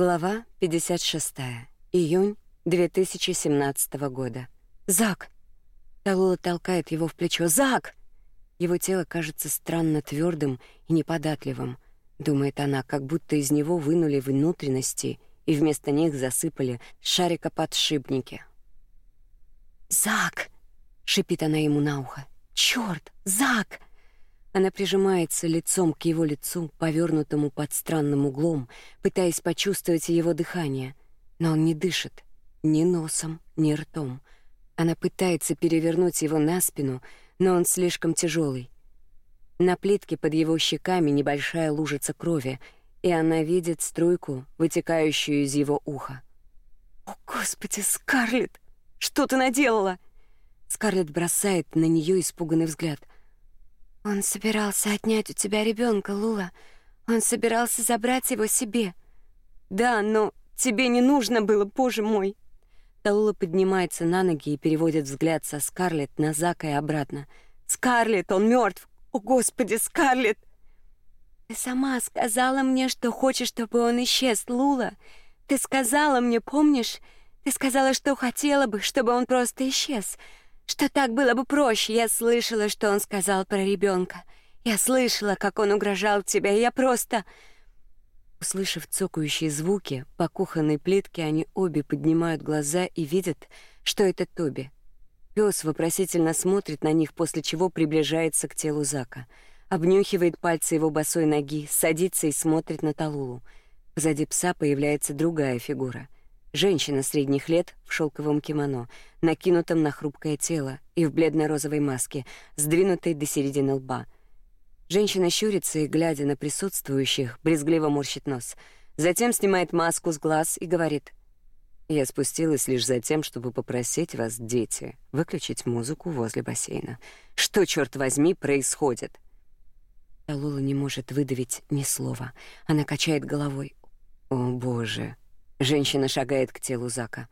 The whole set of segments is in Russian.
Глава 56. Июнь 2017 года. Зак. Талула толкает его в плечо. Зак. Его тело кажется странно твердым и неподатливым, думает она, как будто из него вынули внутренности и вместо них засыпали шарикоподшипники. Зак, шипит она ему на ухо. Чёрт, Зак! Она прижимается лицом к его лицу, повернутому под странным углом, пытаясь почувствовать его дыхание, но он не дышит ни носом, ни ртом. Она пытается перевернуть его на спину, но он слишком тяжелый. На плитке под его щеками небольшая лужица крови, и она видит струйку, вытекающую из его уха. О, господи, Скарлетт, что ты наделала? Скарлетт бросает на нее испуганный взгляд. Он собирался отнять у тебя ребенка, Лула. Он собирался забрать его себе. Да, но тебе не нужно было, боже мой. Талула поднимается на ноги и переводит взгляд со Скарлетт на Зака и обратно. Скарлетт, он мертв. О, господи, Скарлетт. Ты сама сказала мне, что хочешь, чтобы он исчез, Лула. Ты сказала мне, помнишь? Ты сказала, что хотела бы, чтобы он просто исчез что так было бы проще. Я слышала, что он сказал про ребенка. Я слышала, как он угрожал тебе, я просто Услышав цокающие звуки по кухонной плитке, они обе поднимают глаза и видят, что это Тоби. Пёс вопросительно смотрит на них, после чего приближается к телу Зака, обнюхивает пальцы его босой ноги, садится и смотрит на Талулу. Позади пса появляется другая фигура — Женщина средних лет в шелковом кимоно, накинутом на хрупкое тело и в бледно-розовой маске, сдвинутой до середины лба. Женщина щурится и, глядя на присутствующих, брезгливо морщит нос. Затем снимает маску с глаз и говорит: "Я спустилась лишь за тем, чтобы попросить вас, дети, выключить музыку возле бассейна. Что черт возьми происходит?" Талула не может выдавить ни слова. Она качает головой. "О, боже!" Женщина шагает к телу Зака.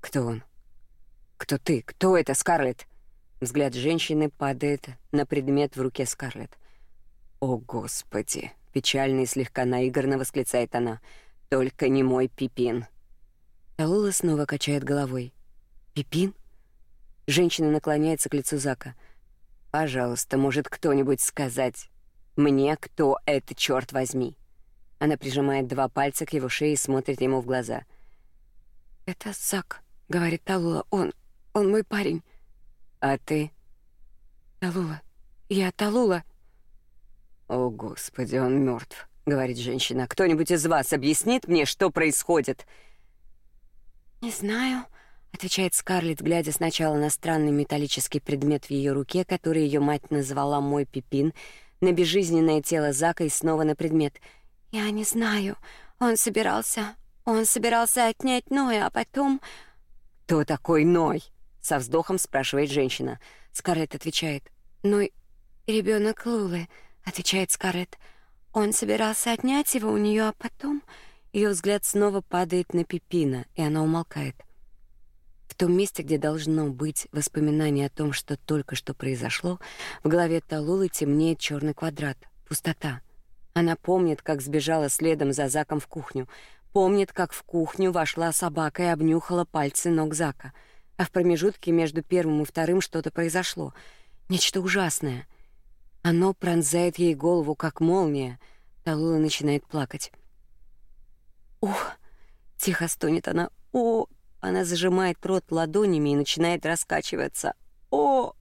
Кто он? Кто ты? Кто это, Скарлетт? Взгляд женщины падает на предмет в руке Скарлетт. О, господи, печально и слегка наигранно восклицает она. Только не мой Пипин. Талула снова качает головой. Пипин? Женщина наклоняется к лицу Зака. Пожалуйста, может кто-нибудь сказать мне, кто это, черт возьми? Она прижимает два пальца к его шее и смотрит ему в глаза. «Это Зак», — говорит Талула. «Он... он мой парень». «А ты?» «Талула. Я Талула». «О, Господи, он мертв, говорит женщина. «Кто-нибудь из вас объяснит мне, что происходит?» «Не знаю», — отвечает Скарлетт, глядя сначала на странный металлический предмет в ее руке, который ее мать назвала «мой пипин», на безжизненное тело Зака и снова на предмет — я не знаю. Он собирался... Он собирался отнять Ноя, а потом... «Кто такой Ной?» — со вздохом спрашивает женщина. Скарлетт отвечает. «Ной — ребенок Лулы», — отвечает Скарлетт. Он собирался отнять его у нее, а потом... Ее взгляд снова падает на Пипина, и она умолкает. В том месте, где должно быть воспоминание о том, что только что произошло, в голове Талулы темнеет черный квадрат, пустота — она помнит, как сбежала следом за Заком в кухню, помнит, как в кухню вошла собака и обнюхала пальцы ног Зака. А в промежутке между первым и вторым что-то произошло, нечто ужасное. Оно пронзает ей голову как молния. Талула начинает плакать. Ух, тихо стонет она. О, она зажимает рот ладонями и начинает раскачиваться. О!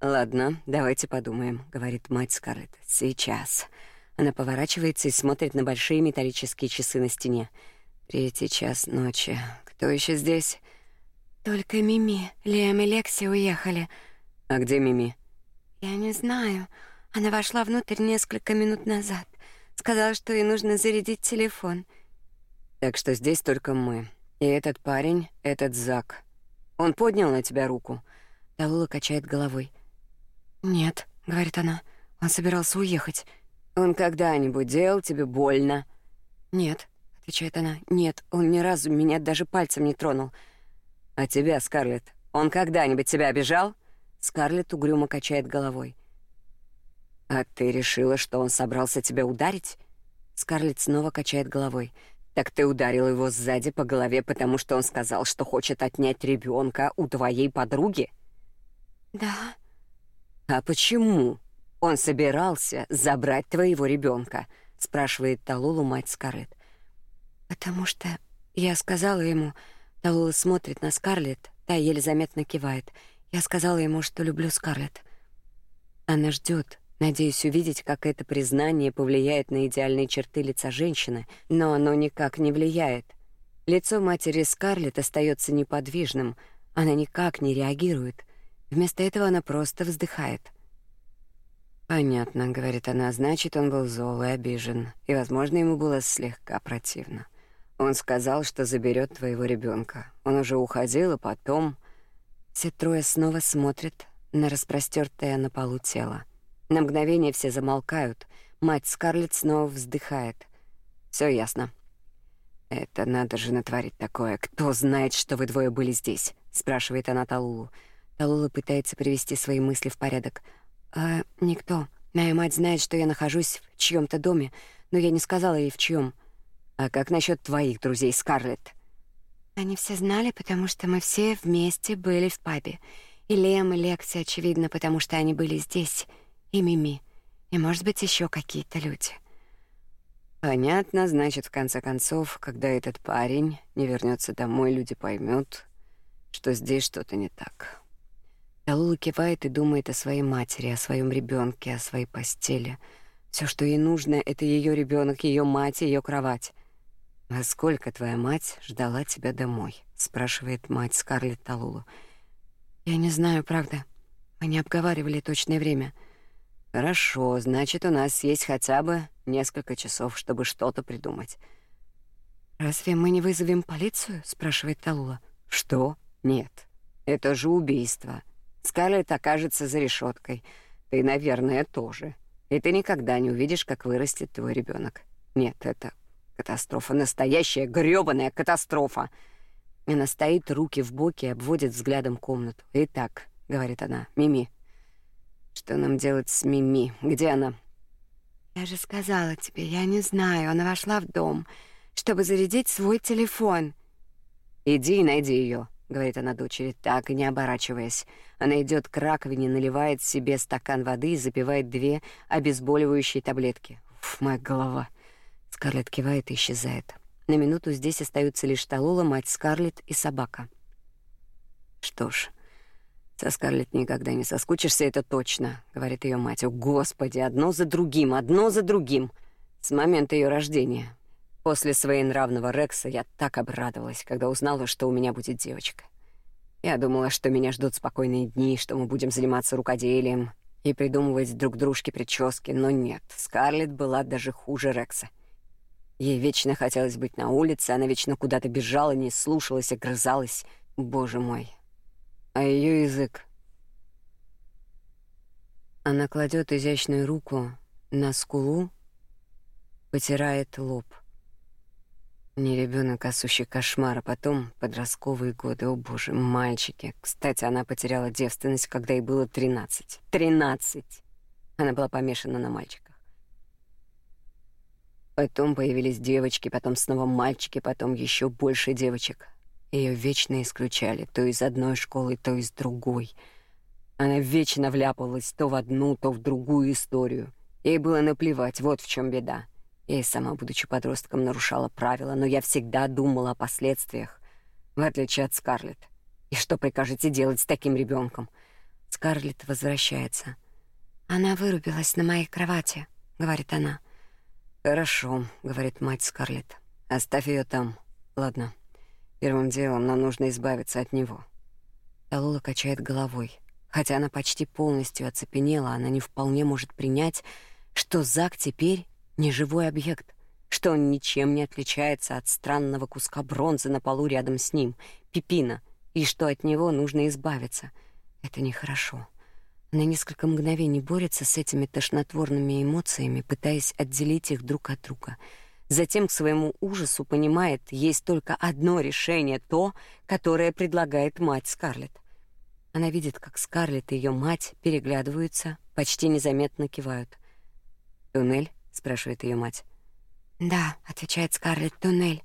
Ладно, давайте подумаем, говорит мать Скарлетт. Сейчас. Она поворачивается и смотрит на большие металлические часы на стене. Третий час ночи. Кто еще здесь? Только Мими. Лиам и Лекси уехали. А где Мими? Я не знаю. Она вошла внутрь несколько минут назад. Сказала, что ей нужно зарядить телефон. Так что здесь только мы. И этот парень, этот Зак. Он поднял на тебя руку. Талула качает головой. «Нет», — говорит она, — «он собирался уехать». Он когда-нибудь делал тебе больно? Нет, отвечает она. Нет, он ни разу меня даже пальцем не тронул. А тебя, Скарлетт, он когда-нибудь тебя обижал? Скарлетт угрюмо качает головой. А ты решила, что он собрался тебя ударить? Скарлетт снова качает головой. Так ты ударил его сзади по голове, потому что он сказал, что хочет отнять ребенка у твоей подруги? Да. А почему он собирался забрать твоего ребенка? спрашивает Талулу мать Скарлетт. Потому что я сказала ему, Талула смотрит на Скарлетт, та еле заметно кивает. Я сказала ему, что люблю Скарлетт. Она ждет, надеясь увидеть, как это признание повлияет на идеальные черты лица женщины, но оно никак не влияет. Лицо матери Скарлетт остается неподвижным, она никак не реагирует. Вместо этого она просто вздыхает. «Понятно», — говорит она, — «значит, он был зол и обижен, и, возможно, ему было слегка противно. Он сказал, что заберет твоего ребенка. Он уже уходил, а потом...» Все трое снова смотрят на распростертое на полу тело. На мгновение все замолкают. Мать Скарлетт снова вздыхает. Все ясно. Это надо же натворить такое. Кто знает, что вы двое были здесь? спрашивает она Талулу. Талула пытается привести свои мысли в порядок. А никто. Моя мать знает, что я нахожусь в чьем то доме, но я не сказала ей в чьем. А как насчет твоих друзей, Скарлетт? Они все знали, потому что мы все вместе были в пабе. И Лем, и Лекси, очевидно, потому что они были здесь и Мими, и, может быть, еще какие-то люди. Понятно, значит, в конце концов, когда этот парень не вернется домой, люди поймут, что здесь что-то не так. Талула кивает и думает о своей матери, о своем ребенке, о своей постели. Все, что ей нужно, это ее ребенок, ее мать, ее кровать. «А сколько твоя мать ждала тебя домой?» — спрашивает мать Скарлетт Талулу. «Я не знаю, правда. Мы не обговаривали точное время». Хорошо, значит, у нас есть хотя бы несколько часов, чтобы что-то придумать. Разве мы не вызовем полицию? спрашивает Талула. Что? Нет. Это же убийство. Скарлетт окажется за решеткой. Ты, наверное, тоже. И ты никогда не увидишь, как вырастет твой ребенок. Нет, это катастрофа, настоящая грёбаная катастрофа. Она стоит, руки в боки, обводит взглядом комнату. «Итак», — говорит она, — «Мими, что нам делать с Мими? Где она? Я же сказала тебе, я не знаю. Она вошла в дом, чтобы зарядить свой телефон. Иди и найди ее, говорит она дочери, так не оборачиваясь. Она идет к раковине, наливает себе стакан воды и запивает две обезболивающие таблетки. Уф, моя голова. Скарлетт кивает и исчезает. На минуту здесь остаются лишь Талула, мать Скарлетт и собака. Что ж, со Скарлетт никогда не соскучишься, это точно, говорит ее мать. О, господи, одно за другим, одно за другим. С момента ее рождения. После своенравного Рекса я так обрадовалась, когда узнала, что у меня будет девочка. Я думала, что меня ждут спокойные дни, что мы будем заниматься рукоделием и придумывать друг дружке прически, но нет. Скарлетт была даже хуже Рекса. Ей вечно хотелось быть на улице, она вечно куда-то бежала, не слушалась, огрызалась. Боже мой, а ее язык. Она кладет изящную руку на скулу, потирает лоб. Не ребенок, а сущий кошмар, а потом подростковые годы. О, боже, мальчики. Кстати, она потеряла девственность, когда ей было тринадцать. Тринадцать! Она была помешана на мальчиках. Потом появились девочки, потом снова мальчики, потом еще больше девочек. Ее вечно исключали, то из одной школы, то из другой. Она вечно вляпалась то в одну, то в другую историю. Ей было наплевать, вот в чем беда. Я и сама, будучи подростком, нарушала правила, но я всегда думала о последствиях, в отличие от Скарлетт. И что прикажете делать с таким ребенком? Скарлетт возвращается. Она вырубилась на моей кровати, говорит она. Хорошо, говорит мать Скарлетт. Оставь ее там. Ладно. Первым делом нам нужно избавиться от него. Талула качает головой. Хотя она почти полностью оцепенела, она не вполне может принять, что Зак теперь не живой объект, что он ничем не отличается от странного куска бронзы на полу рядом с ним, пипина, и что от него нужно избавиться. Это нехорошо. Она несколько мгновений борется с этими тошнотворными эмоциями, пытаясь отделить их друг от друга — Затем к своему ужасу понимает, есть только одно решение, то, которое предлагает мать Скарлетт. Она видит, как Скарлетт и ее мать переглядываются, почти незаметно кивают. «Туннель?» — спрашивает ее мать. «Да», — отвечает Скарлетт, — «туннель».